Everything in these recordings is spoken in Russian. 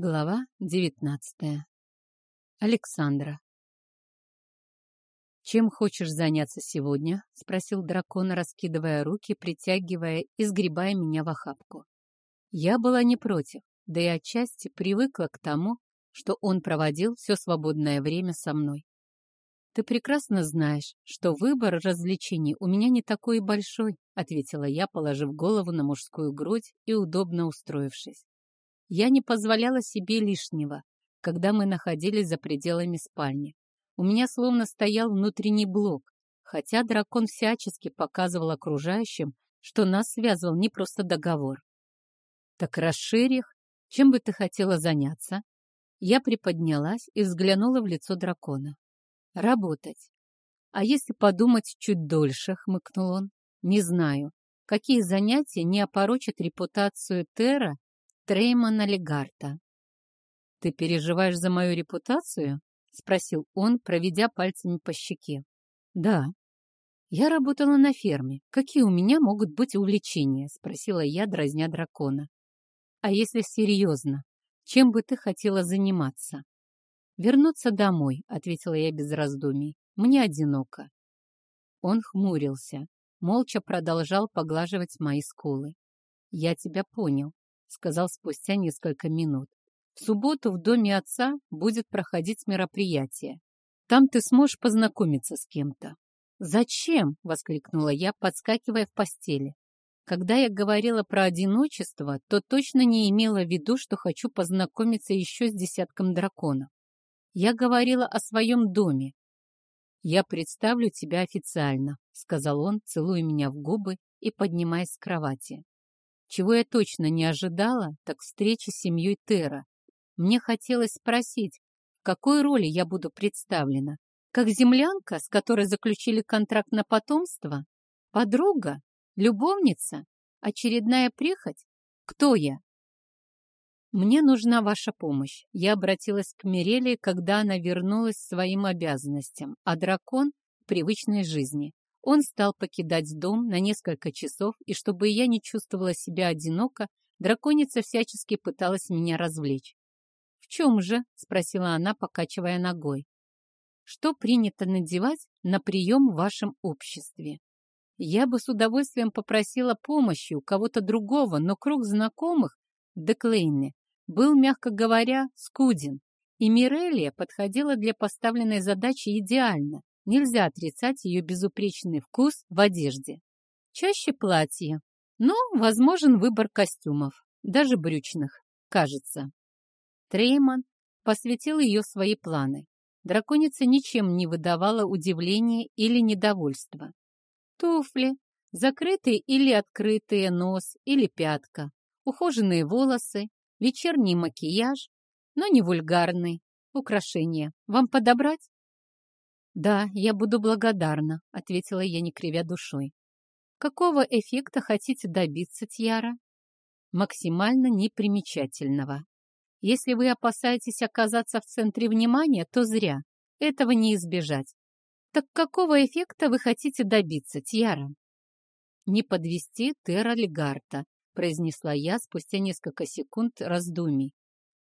Глава девятнадцатая. Александра. «Чем хочешь заняться сегодня?» — спросил дракон, раскидывая руки, притягивая и сгребая меня в охапку. Я была не против, да и отчасти привыкла к тому, что он проводил все свободное время со мной. «Ты прекрасно знаешь, что выбор развлечений у меня не такой большой», — ответила я, положив голову на мужскую грудь и удобно устроившись. Я не позволяла себе лишнего, когда мы находились за пределами спальни. У меня словно стоял внутренний блок, хотя дракон всячески показывал окружающим, что нас связывал не просто договор. «Так расширь их. Чем бы ты хотела заняться?» Я приподнялась и взглянула в лицо дракона. «Работать. А если подумать чуть дольше?» — хмыкнул он. «Не знаю, какие занятия не опорочат репутацию Тера Треймана Легарта. «Ты переживаешь за мою репутацию?» — спросил он, проведя пальцами по щеке. «Да». «Я работала на ферме. Какие у меня могут быть увлечения?» — спросила я, дразня дракона. «А если серьезно, чем бы ты хотела заниматься?» «Вернуться домой», — ответила я без раздумий. «Мне одиноко». Он хмурился, молча продолжал поглаживать мои скулы. «Я тебя понял. — сказал спустя несколько минут. «В субботу в доме отца будет проходить мероприятие. Там ты сможешь познакомиться с кем-то». «Зачем?» — воскликнула я, подскакивая в постели. Когда я говорила про одиночество, то точно не имела в виду, что хочу познакомиться еще с десятком драконов. Я говорила о своем доме. «Я представлю тебя официально», — сказал он, целуя меня в губы и поднимаясь с кровати. Чего я точно не ожидала, так встречи с семьей Тера. Мне хотелось спросить, в какой роли я буду представлена? Как землянка, с которой заключили контракт на потомство? Подруга? Любовница? Очередная прихоть? Кто я? Мне нужна ваша помощь. Я обратилась к Миреле, когда она вернулась к своим обязанностям, а дракон — привычной жизни. Он стал покидать дом на несколько часов, и чтобы я не чувствовала себя одиноко, драконица всячески пыталась меня развлечь. «В чем же?» — спросила она, покачивая ногой. «Что принято надевать на прием в вашем обществе?» Я бы с удовольствием попросила помощи у кого-то другого, но круг знакомых в Деклейне был, мягко говоря, скуден, и Мирелия подходила для поставленной задачи идеально. Нельзя отрицать ее безупречный вкус в одежде. Чаще платье, но возможен выбор костюмов, даже брючных, кажется. Трейман посвятил ее свои планы. Драконица ничем не выдавала удивления или недовольства. Туфли, закрытые или открытые нос или пятка, ухоженные волосы, вечерний макияж, но не вульгарный. Украшения. Вам подобрать? «Да, я буду благодарна», — ответила я, не кривя душой. «Какого эффекта хотите добиться, Тьяра?» «Максимально непримечательного. Если вы опасаетесь оказаться в центре внимания, то зря. Этого не избежать. Так какого эффекта вы хотите добиться, Тьяра?» «Не подвести Терра Легарта», — произнесла я спустя несколько секунд раздумий.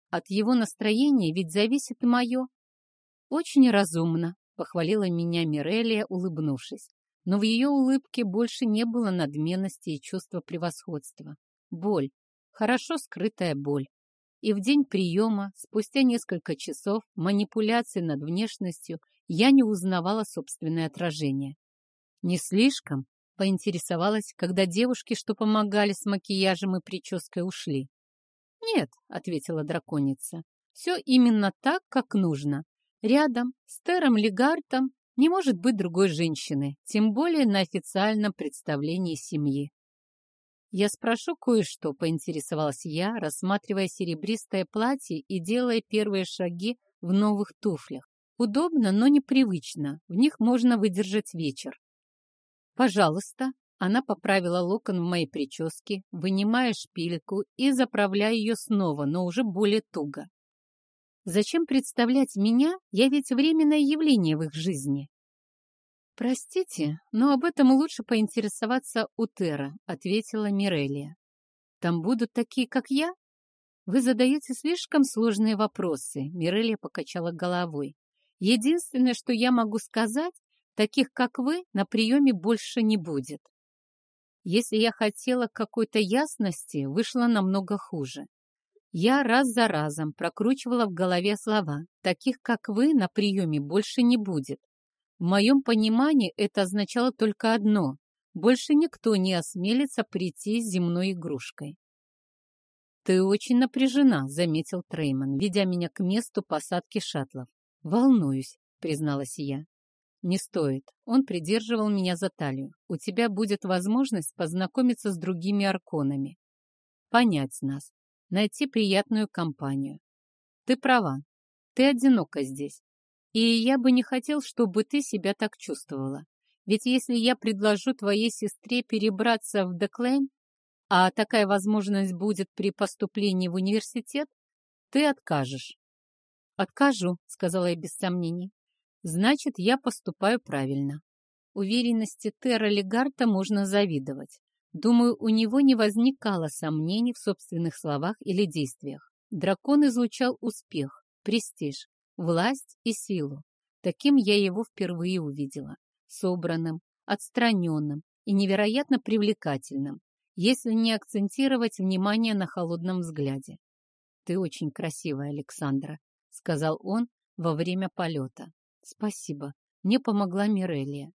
«От его настроения ведь зависит и мое». «Очень разумно», похвалила меня Мирелия, улыбнувшись. Но в ее улыбке больше не было надменности и чувства превосходства. Боль, хорошо скрытая боль. И в день приема, спустя несколько часов манипуляции над внешностью, я не узнавала собственное отражение. Не слишком поинтересовалась, когда девушки, что помогали с макияжем и прической, ушли. «Нет», — ответила драконица, — «все именно так, как нужно. Рядом с Тером Легартом не может быть другой женщины, тем более на официальном представлении семьи. «Я спрошу кое-что», — поинтересовалась я, рассматривая серебристое платье и делая первые шаги в новых туфлях. Удобно, но непривычно. В них можно выдержать вечер. «Пожалуйста», — она поправила локон в моей прическе, вынимая шпильку и заправляя ее снова, но уже более туго. Зачем представлять меня? Я ведь временное явление в их жизни. «Простите, но об этом лучше поинтересоваться у Тера», — ответила Мирелия. «Там будут такие, как я?» Вы задаете слишком сложные вопросы, Мирелия покачала головой. Единственное, что я могу сказать, таких, как вы, на приеме больше не будет. Если я хотела какой-то ясности, вышло намного хуже. Я раз за разом прокручивала в голове слова «таких, как вы, на приеме больше не будет». В моем понимании это означало только одно – больше никто не осмелится прийти с земной игрушкой. «Ты очень напряжена», — заметил Трейман, ведя меня к месту посадки шаттлов. «Волнуюсь», — призналась я. «Не стоит. Он придерживал меня за талию. У тебя будет возможность познакомиться с другими арконами, понять нас, найти приятную компанию. Ты права. Ты одинока здесь. И я бы не хотел, чтобы ты себя так чувствовала. Ведь если я предложу твоей сестре перебраться в Деклейн, а такая возможность будет при поступлении в университет, ты откажешь. «Откажу», — сказала я без сомнений. «Значит, я поступаю правильно». Уверенности Терра Легарта можно завидовать. Думаю, у него не возникало сомнений в собственных словах или действиях. Дракон излучал успех, престиж, власть и силу. Таким я его впервые увидела. Собранным, отстраненным и невероятно привлекательным, если не акцентировать внимание на холодном взгляде. «Ты очень красивая, Александра», — сказал он во время полета. «Спасибо. Мне помогла Мирелия.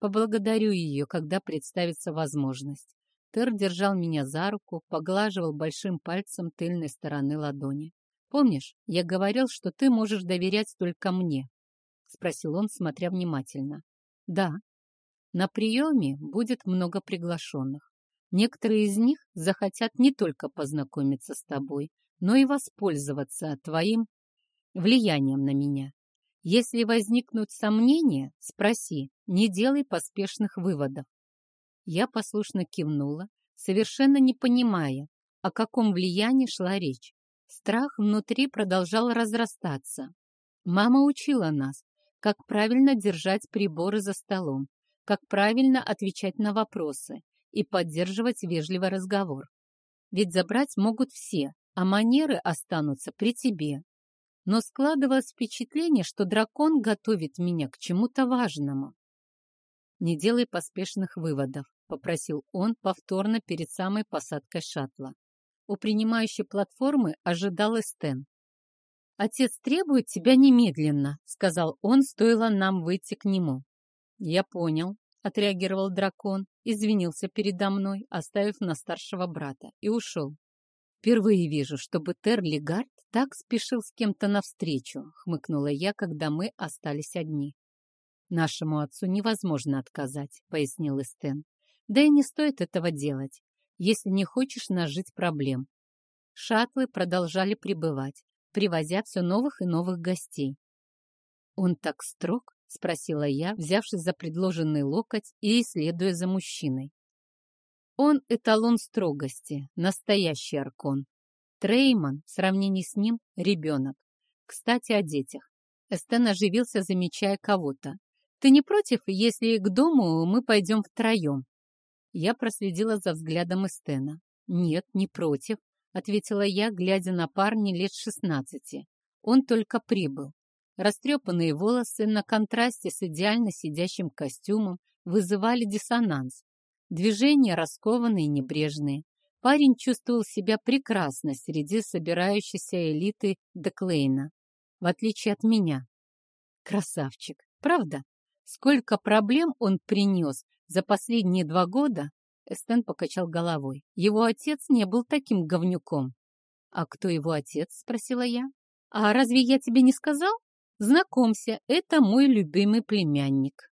Поблагодарю ее, когда представится возможность». Тер держал меня за руку, поглаживал большим пальцем тыльной стороны ладони. «Помнишь, я говорил, что ты можешь доверять только мне?» — спросил он, смотря внимательно. «Да. На приеме будет много приглашенных. Некоторые из них захотят не только познакомиться с тобой, но и воспользоваться твоим влиянием на меня. Если возникнут сомнения, спроси, не делай поспешных выводов. Я послушно кивнула, совершенно не понимая, о каком влиянии шла речь. Страх внутри продолжал разрастаться. Мама учила нас, как правильно держать приборы за столом, как правильно отвечать на вопросы и поддерживать вежливый разговор. Ведь забрать могут все, а манеры останутся при тебе. Но складывалось впечатление, что дракон готовит меня к чему-то важному. «Не делай поспешных выводов», — попросил он повторно перед самой посадкой шаттла. У принимающей платформы ожидал Эстен. «Отец требует тебя немедленно», — сказал он, стоило нам выйти к нему. «Я понял», — отреагировал дракон, извинился передо мной, оставив на старшего брата, и ушел. «Впервые вижу, чтобы Терлигард так спешил с кем-то навстречу», — хмыкнула я, когда мы остались одни. «Нашему отцу невозможно отказать», — пояснил Эстен. «Да и не стоит этого делать, если не хочешь нажить проблем». Шаттлы продолжали прибывать, привозя все новых и новых гостей. «Он так строг?» — спросила я, взявшись за предложенный локоть и исследуя за мужчиной. Он эталон строгости, настоящий аркон. Трейман в сравнении с ним — ребенок. Кстати, о детях. Эстен оживился, замечая кого-то. Ты не против, если к дому мы пойдем втроем?» Я проследила за взглядом Эстена. «Нет, не против», — ответила я, глядя на парня лет шестнадцати. Он только прибыл. Растрепанные волосы на контрасте с идеально сидящим костюмом вызывали диссонанс. Движения раскованные и небрежные. Парень чувствовал себя прекрасно среди собирающейся элиты Деклейна, в отличие от меня. Красавчик, правда? Сколько проблем он принес за последние два года, Эстен покачал головой. Его отец не был таким говнюком. «А кто его отец?» — спросила я. «А разве я тебе не сказал? Знакомься, это мой любимый племянник».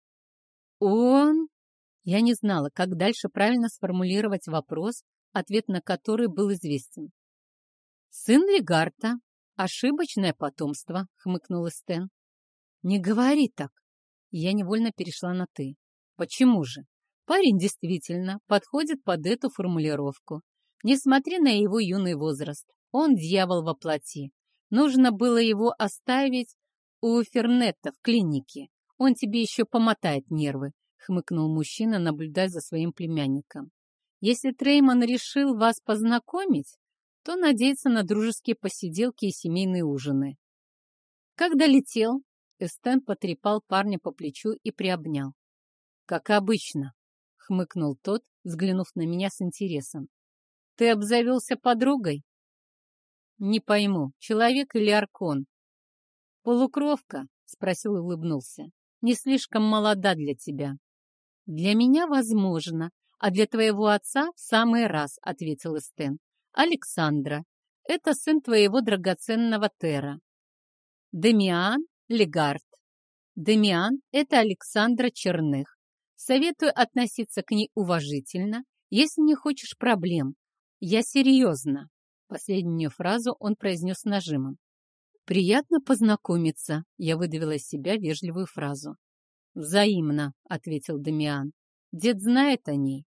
«Он...» Я не знала, как дальше правильно сформулировать вопрос, ответ на который был известен. «Сын Легарта. Ошибочное потомство», — хмыкнул Эстен. «Не говори так. Я невольно перешла на «ты». Почему же? Парень действительно подходит под эту формулировку. Несмотря на его юный возраст, он дьявол во плоти. Нужно было его оставить у Фернетта в клинике. Он тебе еще помотает нервы, хмыкнул мужчина, наблюдая за своим племянником. Если Трейман решил вас познакомить, то надеется на дружеские посиделки и семейные ужины. Когда летел, Эстен потрепал парня по плечу и приобнял. «Как обычно», — хмыкнул тот, взглянув на меня с интересом. «Ты обзавелся подругой?» «Не пойму, человек или аркон?» «Полукровка?» — спросил и улыбнулся. «Не слишком молода для тебя». «Для меня возможно, а для твоего отца в самый раз», — ответил Эстен. «Александра, это сын твоего драгоценного Тера. Демиан Легард. Демиан — это Александра Черных. Советую относиться к ней уважительно, если не хочешь проблем. Я серьезно. Последнюю фразу он произнес нажимом. «Приятно познакомиться», — я выдавила из себя вежливую фразу. «Взаимно», — ответил Дамиан. «Дед знает о ней».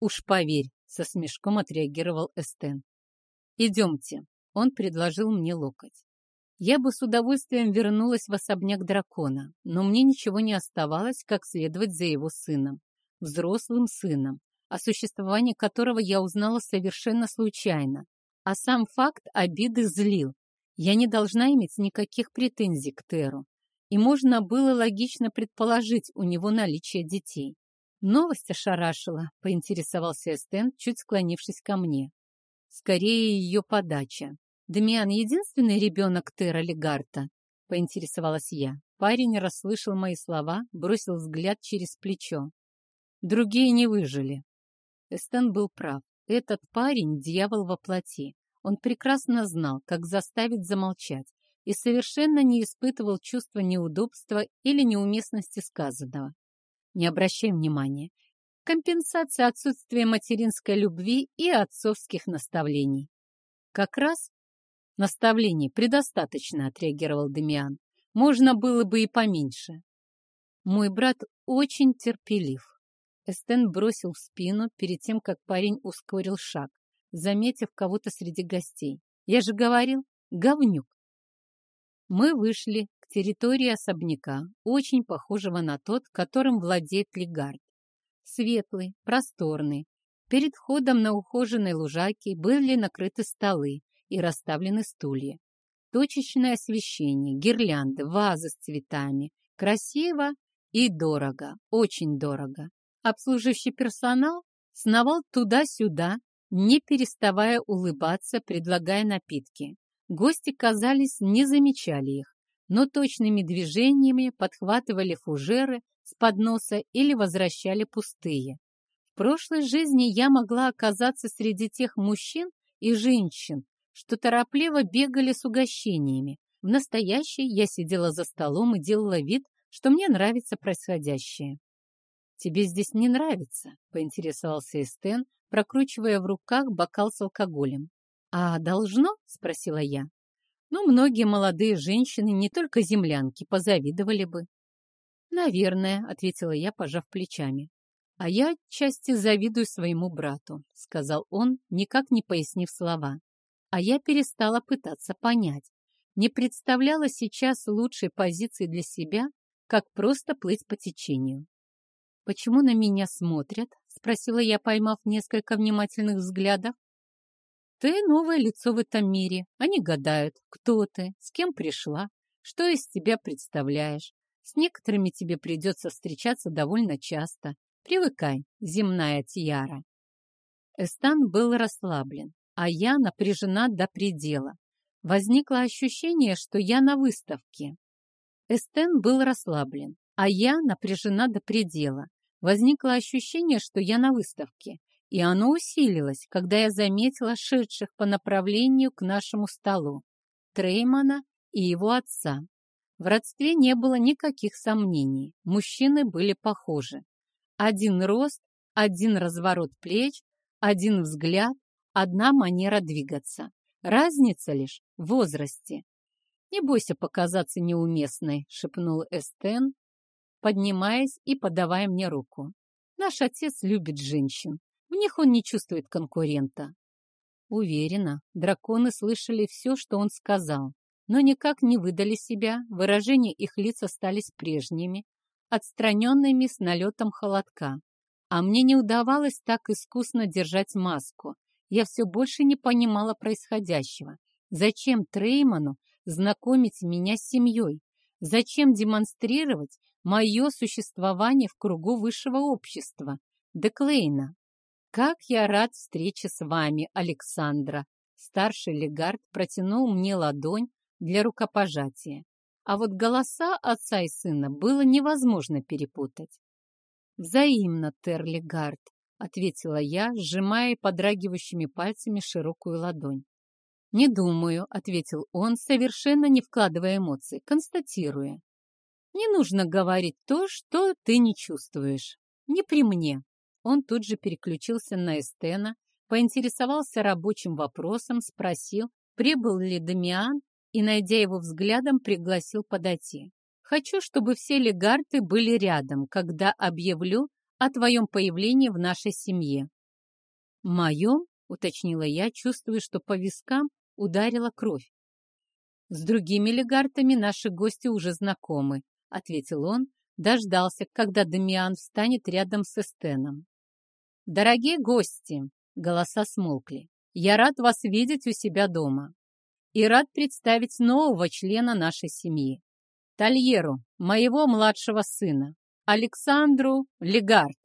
«Уж поверь», — со смешком отреагировал Эстен. «Идемте», — он предложил мне локоть. Я бы с удовольствием вернулась в особняк дракона, но мне ничего не оставалось, как следовать за его сыном, взрослым сыном, о существовании которого я узнала совершенно случайно. А сам факт обиды злил. Я не должна иметь никаких претензий к Теру. И можно было логично предположить у него наличие детей. Новость ошарашила, поинтересовался Эстен, чуть склонившись ко мне. Скорее ее подача. «Дамиан единственный ребенок Тера Легарта?» — поинтересовалась я. Парень расслышал мои слова, бросил взгляд через плечо. Другие не выжили. Эстен был прав. Этот парень — дьявол во плоти. Он прекрасно знал, как заставить замолчать, и совершенно не испытывал чувства неудобства или неуместности сказанного. Не обращай внимания. Компенсация отсутствия материнской любви и отцовских наставлений. Как раз Наставлений предостаточно, отреагировал Демиан. Можно было бы и поменьше. Мой брат очень терпелив. Эстен бросил в спину перед тем, как парень ускорил шаг, заметив кого-то среди гостей. Я же говорил, говнюк. Мы вышли к территории особняка, очень похожего на тот, которым владеет Легард. Светлый, просторный. Перед входом на ухоженной лужайке были накрыты столы, и расставлены стулья. Точечное освещение, гирлянды, вазы с цветами. Красиво и дорого, очень дорого. Обслуживающий персонал сновал туда-сюда, не переставая улыбаться, предлагая напитки. Гости, казались, не замечали их, но точными движениями подхватывали фужеры с подноса или возвращали пустые. В прошлой жизни я могла оказаться среди тех мужчин и женщин, что торопливо бегали с угощениями. В настоящей я сидела за столом и делала вид, что мне нравится происходящее. «Тебе здесь не нравится?» — поинтересовался Эстен, прокручивая в руках бокал с алкоголем. «А должно?» — спросила я. «Ну, многие молодые женщины, не только землянки, позавидовали бы». «Наверное», — ответила я, пожав плечами. «А я отчасти завидую своему брату», — сказал он, никак не пояснив слова а я перестала пытаться понять. Не представляла сейчас лучшей позиции для себя, как просто плыть по течению. «Почему на меня смотрят?» — спросила я, поймав несколько внимательных взглядов. «Ты новое лицо в этом мире. Они гадают, кто ты, с кем пришла, что из тебя представляешь. С некоторыми тебе придется встречаться довольно часто. Привыкай, земная Тиара». Эстан был расслаблен а я напряжена до предела. Возникло ощущение, что я на выставке. Эстен был расслаблен, а я напряжена до предела. Возникло ощущение, что я на выставке, и оно усилилось, когда я заметила шедших по направлению к нашему столу Треймана и его отца. В родстве не было никаких сомнений, мужчины были похожи. Один рост, один разворот плеч, один взгляд, одна манера двигаться. Разница лишь в возрасте. «Не бойся показаться неуместной», — шепнул Эстен, поднимаясь и подавая мне руку. «Наш отец любит женщин. Них он не чувствует конкурента». Уверена, драконы слышали все, что он сказал, но никак не выдали себя, выражения их лиц остались прежними, отстраненными с налетом холодка. А мне не удавалось так искусно держать маску, я все больше не понимала происходящего. Зачем Трейману знакомить меня с семьей? Зачем демонстрировать мое существование в кругу высшего общества? Деклейна. Как я рад встрече с вами, Александра. Старший легард протянул мне ладонь для рукопожатия. А вот голоса отца и сына было невозможно перепутать. «Взаимно, Терлигард», — ответила я, сжимая подрагивающими пальцами широкую ладонь. «Не думаю», — ответил он, совершенно не вкладывая эмоций, констатируя. «Не нужно говорить то, что ты не чувствуешь. Не при мне». Он тут же переключился на Эстена, поинтересовался рабочим вопросом, спросил, прибыл ли Дамиан, и, найдя его взглядом, пригласил подойти. «Хочу, чтобы все легарты были рядом, когда объявлю о твоем появлении в нашей семье». «Моем?» — уточнила я, чувствуя, что по вискам ударила кровь. «С другими легартами наши гости уже знакомы», — ответил он, дождался, когда Дамиан встанет рядом с Эстеном. «Дорогие гости!» — голоса смолкли. «Я рад вас видеть у себя дома и рад представить нового члена нашей семьи. Тольеру, моего младшего сына, Александру Легард.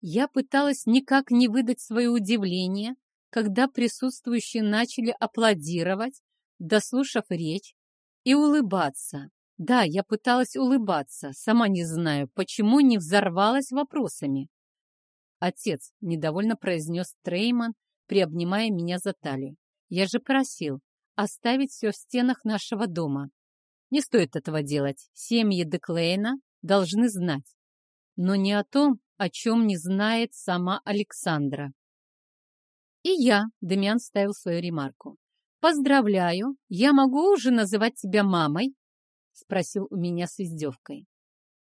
Я пыталась никак не выдать свое удивление, когда присутствующие начали аплодировать, дослушав речь, и улыбаться. Да, я пыталась улыбаться, сама не знаю, почему не взорвалась вопросами. Отец недовольно произнес Трейман, приобнимая меня за талию. Я же просил оставить все в стенах нашего дома. Не стоит этого делать. Семьи Деклейна должны знать. Но не о том, о чем не знает сама Александра. «И я», — Демьян ставил свою ремарку. «Поздравляю, я могу уже называть тебя мамой?» — спросил у меня с издевкой.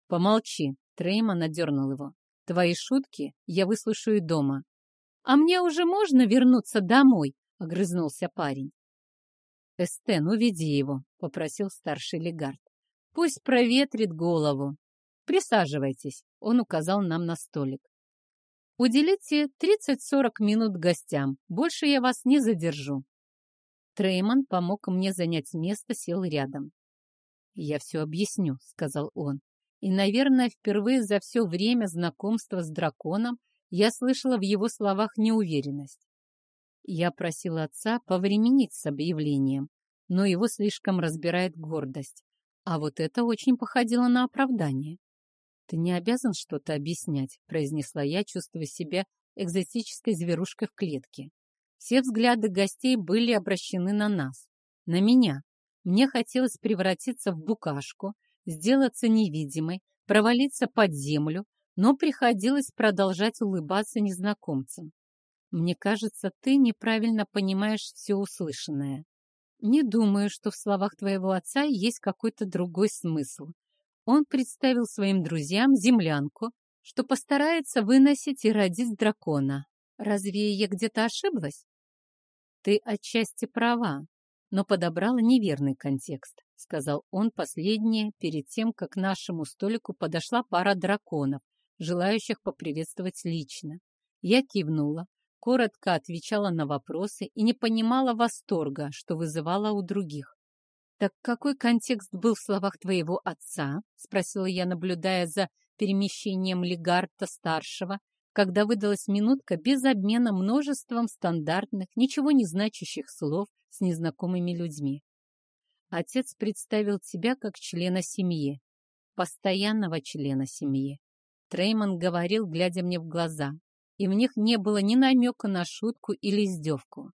«Помолчи», — Трейман надернул его. «Твои шутки я выслушаю дома». «А мне уже можно вернуться домой?» — огрызнулся парень. «Эстен, уведи его», — попросил старший легард. «Пусть проветрит голову. Присаживайтесь», — он указал нам на столик. Уделите 30-40 минут гостям. Больше я вас не задержу. Трейман помог мне занять место, сел рядом. «Я все объясню», — сказал он. И, наверное, впервые за все время знакомства с драконом я слышала в его словах неуверенность. Я просила отца повременить с объявлением, но его слишком разбирает гордость. А вот это очень походило на оправдание. «Ты не обязан что-то объяснять», — произнесла я, чувствуя себя экзотической зверушкой в клетке. Все взгляды гостей были обращены на нас, на меня. Мне хотелось превратиться в букашку, сделаться невидимой, провалиться под землю, но приходилось продолжать улыбаться незнакомцам. Мне кажется, ты неправильно понимаешь все услышанное. Не думаю, что в словах твоего отца есть какой-то другой смысл он представил своим друзьям землянку, что постарается выносить и родить дракона. Разве я где-то ошиблась? Ты отчасти права, но подобрала неверный контекст, сказал он последнее перед тем, как к нашему столику подошла пара драконов, желающих поприветствовать лично. Я кивнула, коротко отвечала на вопросы и не понимала восторга, что вызывала у других. «Так какой контекст был в словах твоего отца?» — спросила я, наблюдая за перемещением Легарта-старшего, когда выдалась минутка без обмена множеством стандартных, ничего не значащих слов с незнакомыми людьми. Отец представил тебя как члена семьи, постоянного члена семьи. Трейман говорил, глядя мне в глаза, и в них не было ни намека на шутку или издевку.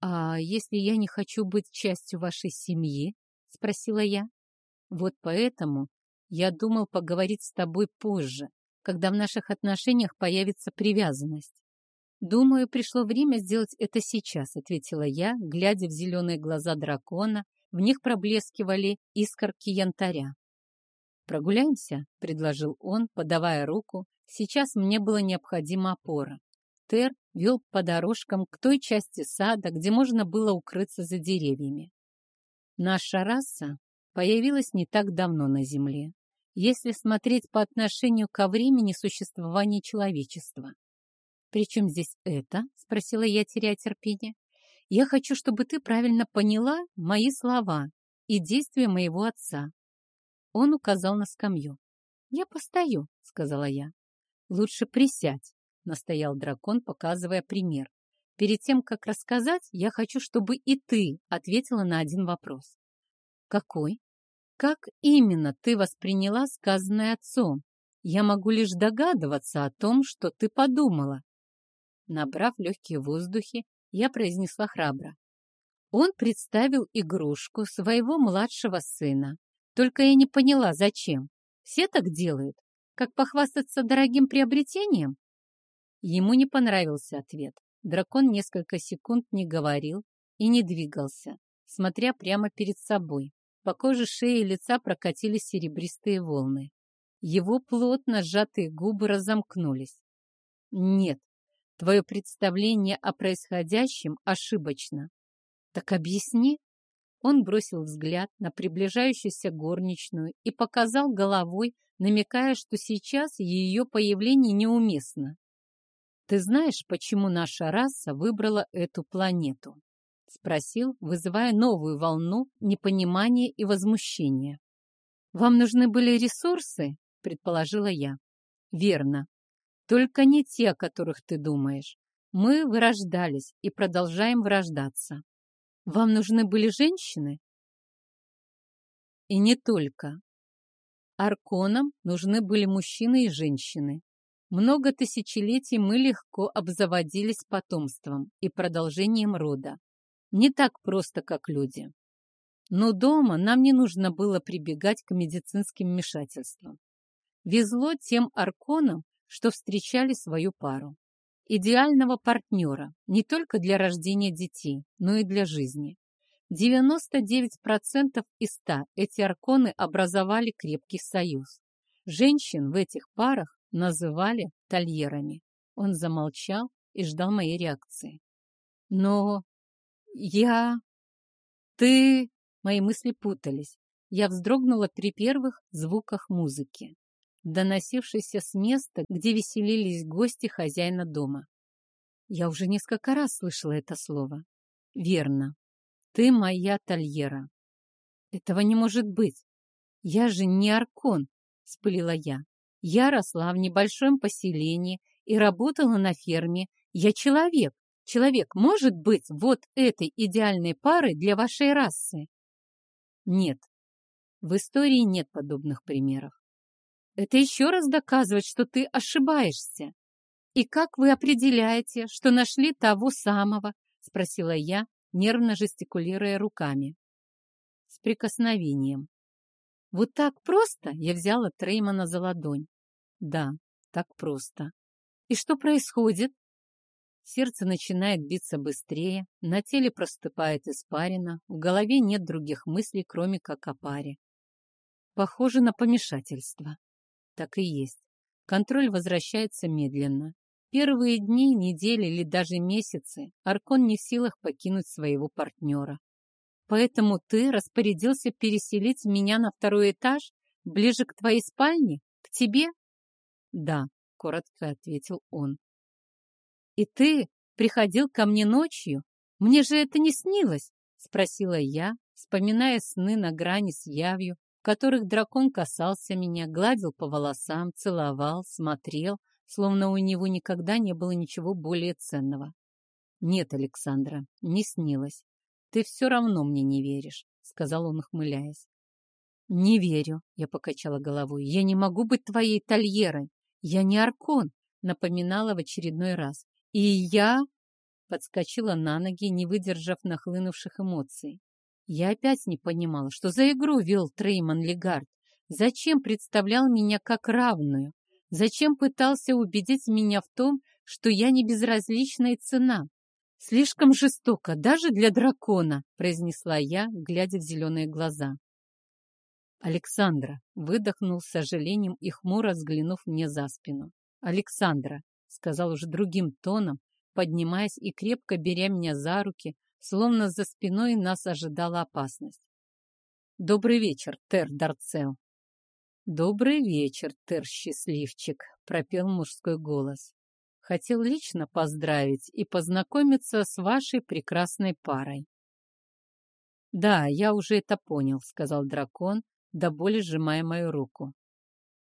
«А если я не хочу быть частью вашей семьи?» — спросила я. «Вот поэтому я думал поговорить с тобой позже, когда в наших отношениях появится привязанность». «Думаю, пришло время сделать это сейчас», — ответила я, глядя в зеленые глаза дракона, в них проблескивали искорки янтаря. «Прогуляемся?» — предложил он, подавая руку. «Сейчас мне была необходима опора. Тер вел по дорожкам к той части сада, где можно было укрыться за деревьями. Наша раса появилась не так давно на Земле, если смотреть по отношению ко времени существования человечества. «При чем здесь это?» — спросила я, теряя терпение. «Я хочу, чтобы ты правильно поняла мои слова и действия моего отца». Он указал на скамью. «Я постою», — сказала я. «Лучше присядь», — настоял дракон, показывая пример. «Перед тем, как рассказать, я хочу, чтобы и ты ответила на один вопрос». «Какой?» «Как именно ты восприняла сказанное отцом? Я могу лишь догадываться о том, что ты подумала». Набрав легкие воздухи, я произнесла храбро. Он представил игрушку своего младшего сына. Только я не поняла, зачем. Все так делают. Как похвастаться дорогим приобретением? Ему не понравился ответ. Дракон несколько секунд не говорил и не двигался, смотря прямо перед собой. По коже шеи и лица прокатились серебристые волны. Его плотно сжатые губы разомкнулись. «Нет, твое представление о происходящем ошибочно. Так объясни». Он бросил взгляд на приближающуюся горничную и показал головой намекая, что сейчас ее появление неуместно. «Ты знаешь, почему наша раса выбрала эту планету?» — спросил, вызывая новую волну непонимания и возмущения. «Вам нужны были ресурсы?» — предположила я. «Верно. Только не те, о которых ты думаешь. Мы вырождались и продолжаем вырождаться. Вам нужны были женщины?» «И не только. Арконам нужны были мужчины и женщины. Много тысячелетий мы легко обзаводились потомством и продолжением рода. Не так просто, как люди. Но дома нам не нужно было прибегать к медицинским вмешательствам. Везло тем арконам, что встречали свою пару. Идеального партнера не только для рождения детей, но и для жизни. 99% из 100 эти арконы образовали крепкий союз. Женщин в этих парах называли тольерами. Он замолчал и ждал моей реакции. Но я... Ты... Мои мысли путались. Я вздрогнула при первых звуках музыки, доносившейся с места, где веселились гости хозяина дома. Я уже несколько раз слышала это слово. Верно, ты моя Тольера. Этого не может быть. Я же не Аркон, спылила я. Я росла в небольшом поселении и работала на ферме. Я человек. Человек может быть вот этой идеальной парой для вашей расы? Нет. В истории нет подобных примеров. Это еще раз доказывает, что ты ошибаешься. И как вы определяете, что нашли того самого? Спросила я, нервно жестикулируя руками. С прикосновением. Вот так просто я взяла Треймана за ладонь. Да, так просто. И что происходит? Сердце начинает биться быстрее, на теле проступает испарина, в голове нет других мыслей, кроме как о паре. Похоже на помешательство. Так и есть. Контроль возвращается медленно. Первые дни, недели или даже месяцы Аркон не в силах покинуть своего партнера. Поэтому ты распорядился переселить меня на второй этаж, ближе к твоей спальне, к тебе? Да, коротко ответил он. И ты приходил ко мне ночью? Мне же это не снилось, спросила я, вспоминая сны на грани с явью, в которых дракон касался меня, гладил по волосам, целовал, смотрел, словно у него никогда не было ничего более ценного. «Нет, Александра, не снилось. Ты все равно мне не веришь», — сказал он, ухмыляясь. «Не верю», — я покачала головой. «Я не могу быть твоей тольерой. Я не Аркон», — напоминала в очередной раз. «И я...» — подскочила на ноги, не выдержав нахлынувших эмоций. Я опять не понимала, что за игру вел Трейман Легард. Зачем представлял меня как равную? Зачем пытался убедить меня в том, что я не безразличная цена? Слишком жестоко, даже для дракона, произнесла я, глядя в зеленые глаза. Александра выдохнул с сожалением и хмуро взглянув мне за спину. Александра, сказал уже другим тоном, поднимаясь и крепко беря меня за руки, словно за спиной нас ожидала опасность. «Добрый вечер, Тер Дарцел!» «Добрый вечер, Тер-счастливчик», — пропел мужской голос. Хотел лично поздравить и познакомиться с вашей прекрасной парой. «Да, я уже это понял», — сказал дракон, до боли сжимая мою руку.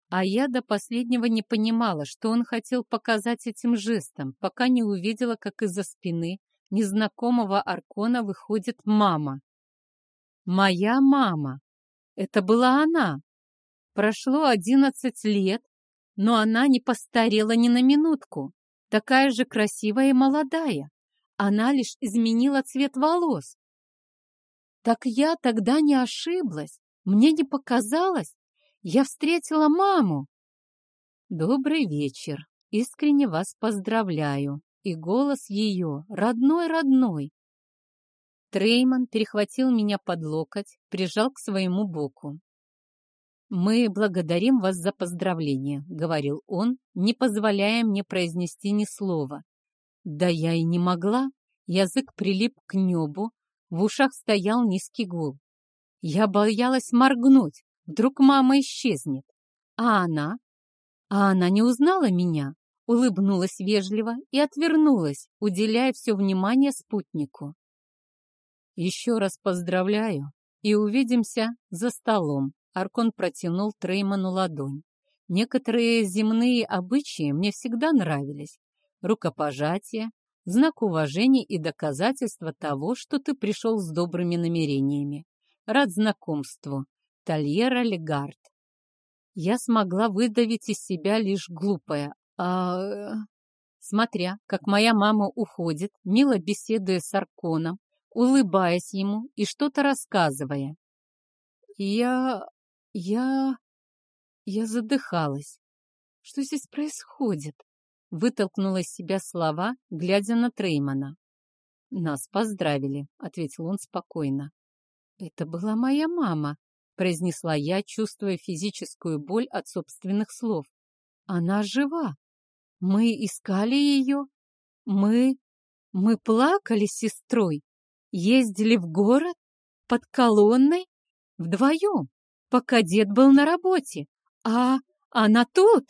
А я до последнего не понимала, что он хотел показать этим жестом, пока не увидела, как из-за спины незнакомого Аркона выходит мама. Моя мама. Это была она. Прошло одиннадцать лет, но она не постарела ни на минутку. Такая же красивая и молодая. Она лишь изменила цвет волос. Так я тогда не ошиблась. Мне не показалось. Я встретила маму. Добрый вечер. Искренне вас поздравляю. И голос ее, родной-родной. Трейман перехватил меня под локоть, прижал к своему боку. «Мы благодарим вас за поздравление», — говорил он, не позволяя мне произнести ни слова. Да я и не могла. Язык прилип к небу, в ушах стоял низкий гул. Я боялась моргнуть, вдруг мама исчезнет. А она? А она не узнала меня, улыбнулась вежливо и отвернулась, уделяя все внимание спутнику. «Еще раз поздравляю и увидимся за столом», Аркон протянул Трейману ладонь. Некоторые земные обычаи мне всегда нравились. Рукопожатие, знак уважения и доказательство того, что ты пришел с добрыми намерениями. Рад знакомству. Тольера Легард. Я смогла выдавить из себя лишь глупое. А... Смотря, как моя мама уходит, мило беседуя с Арконом, улыбаясь ему и что-то рассказывая. Я... я... я задыхалась. Что здесь происходит? Вытолкнула из себя слова, глядя на Треймана. «Нас поздравили», — ответил он спокойно. «Это была моя мама», — произнесла я, чувствуя физическую боль от собственных слов. «Она жива. Мы искали ее. Мы... мы плакали с сестрой. Ездили в город под колонной вдвоем, пока дед был на работе. А она тут!»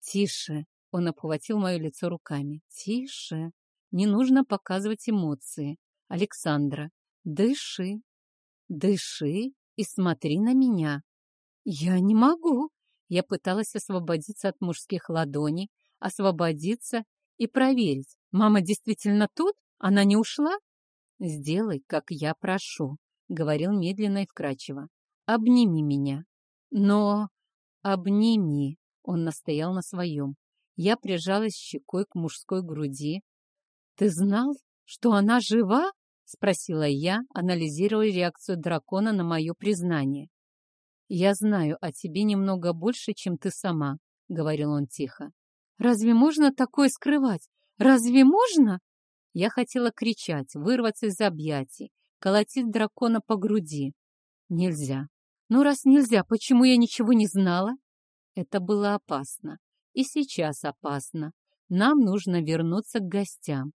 «Тише!» — он обхватил мое лицо руками. «Тише! Не нужно показывать эмоции. Александра, дыши, Дыши и смотри на меня. Я не могу. Я пыталась освободиться от мужских ладоней, освободиться и проверить. Мама действительно тут? Она не ушла? Сделай, как я прошу, говорил медленно и вкрадчиво. Обними меня. Но обними. Он настоял на своем. Я прижалась щекой к мужской груди. Ты знал, что она жива? — спросила я, анализируя реакцию дракона на мое признание. «Я знаю о тебе немного больше, чем ты сама», — говорил он тихо. «Разве можно такое скрывать? Разве можно?» Я хотела кричать, вырваться из объятий, колотить дракона по груди. Нельзя. Ну, раз нельзя, почему я ничего не знала? Это было опасно. И сейчас опасно. Нам нужно вернуться к гостям.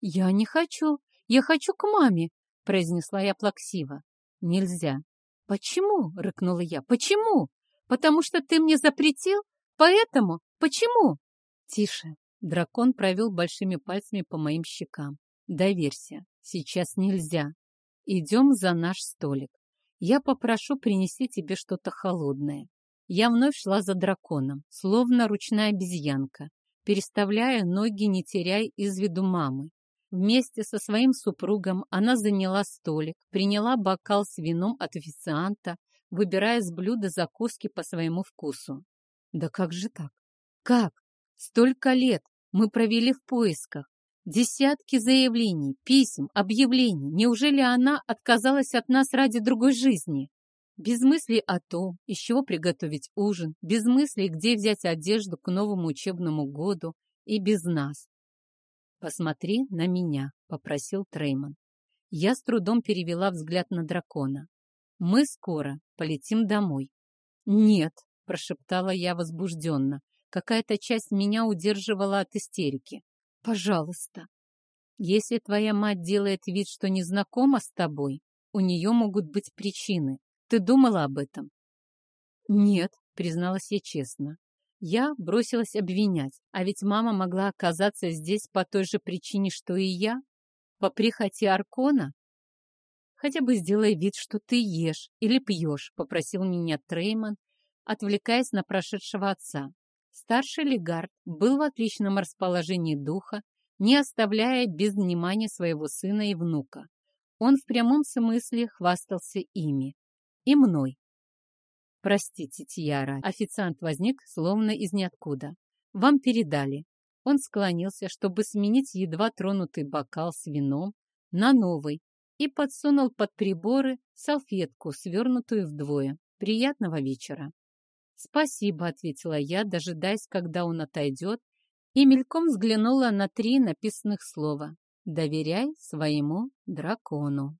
Я не хочу. «Я хочу к маме», — произнесла я плаксиво. «Нельзя». «Почему?» — рыкнула я. «Почему? Потому что ты мне запретил? Поэтому? Почему?» «Тише». Дракон провел большими пальцами по моим щекам. «Доверься. Сейчас нельзя. Идем за наш столик. Я попрошу принести тебе что-то холодное». Я вновь шла за драконом, словно ручная обезьянка, переставляя ноги, не теряя из виду мамы. Вместе со своим супругом она заняла столик, приняла бокал с вином от официанта, выбирая с блюда закуски по своему вкусу. Да как же так? Как? Столько лет мы провели в поисках. Десятки заявлений, писем, объявлений. Неужели она отказалась от нас ради другой жизни? Без мыслей о том, из чего приготовить ужин, без мыслей, где взять одежду к новому учебному году и без нас. «Посмотри на меня», — попросил Трейман. Я с трудом перевела взгляд на дракона. «Мы скоро полетим домой». «Нет», — прошептала я возбужденно. Какая-то часть меня удерживала от истерики. «Пожалуйста». «Если твоя мать делает вид, что не знакома с тобой, у нее могут быть причины. Ты думала об этом?» «Нет», — призналась я честно. Я бросилась обвинять, а ведь мама могла оказаться здесь по той же причине, что и я, по прихоти Аркона. «Хотя бы сделай вид, что ты ешь или пьешь», — попросил меня Трейман, отвлекаясь на прошедшего отца. Старший Легард был в отличном расположении духа, не оставляя без внимания своего сына и внука. Он в прямом смысле хвастался ими. И мной. «Простите, Тьяра». Официант возник, словно из ниоткуда. «Вам передали». Он склонился, чтобы сменить едва тронутый бокал с вином на новый и подсунул под приборы салфетку, свернутую вдвое. «Приятного вечера». «Спасибо», — ответила я, дожидаясь, когда он отойдет, и мельком взглянула на три написанных слова «Доверяй своему дракону».